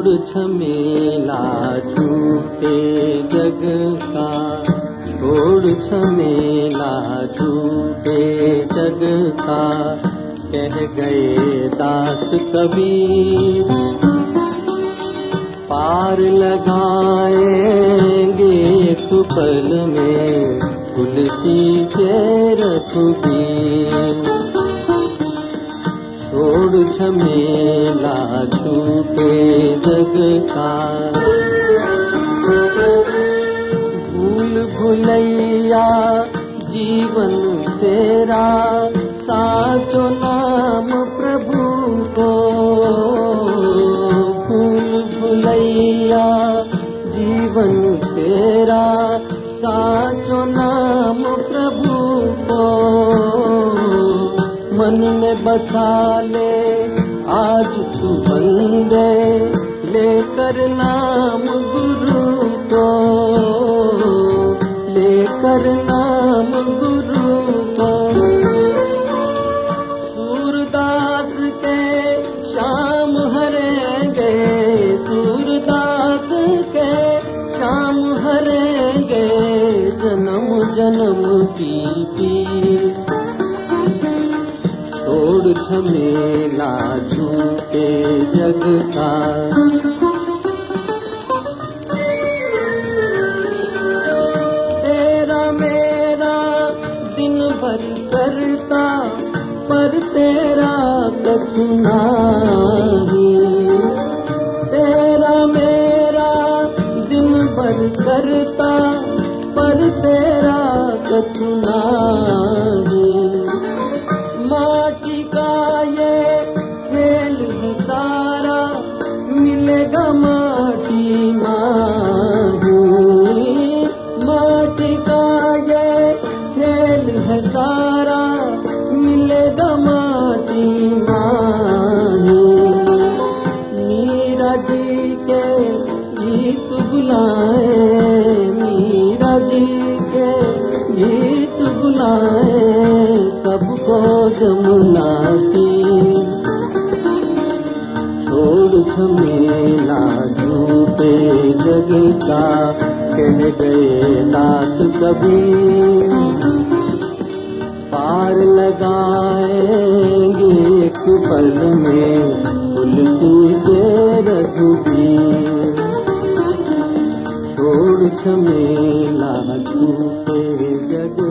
छोड़ झमेला झूठे जग का। छोड़ झमेला झूठे जग का। कह गए दास कबीर, पार लगाएँगे एक पल में तुलसी के रघुबीर छोड़ झमेला छूटे का। भूल भुलैया, जीवन तेरा साचो नाम प्रभु को। भूल भुलैया, जीवन तेरा साचो नाम प्रभु को। मन में बसा ले, आज तू बंदे लेकर नाम गुरु को लेकर नाम गुरु को सूरदास के शाम हरेंगे सूरदास के शाम हरेंगे जन्म जन्म की पीर। छोड़ झमेला झूठे जग का। करता पर तेरा कुछ नहीं तेरा मेरा दिन भर करता पर तेरा कुछ नहीं खेल है सारा, मिलेगा माही मीरा जी के गीत बुलाए मीरा जी के गीत बुलाए, सबको जमुना की छोड़ झमेला झूठे जग कह गए दास कभी हार लगाएंगे एक पल में उल्टी के रघुबी छोड़ छमेला जग को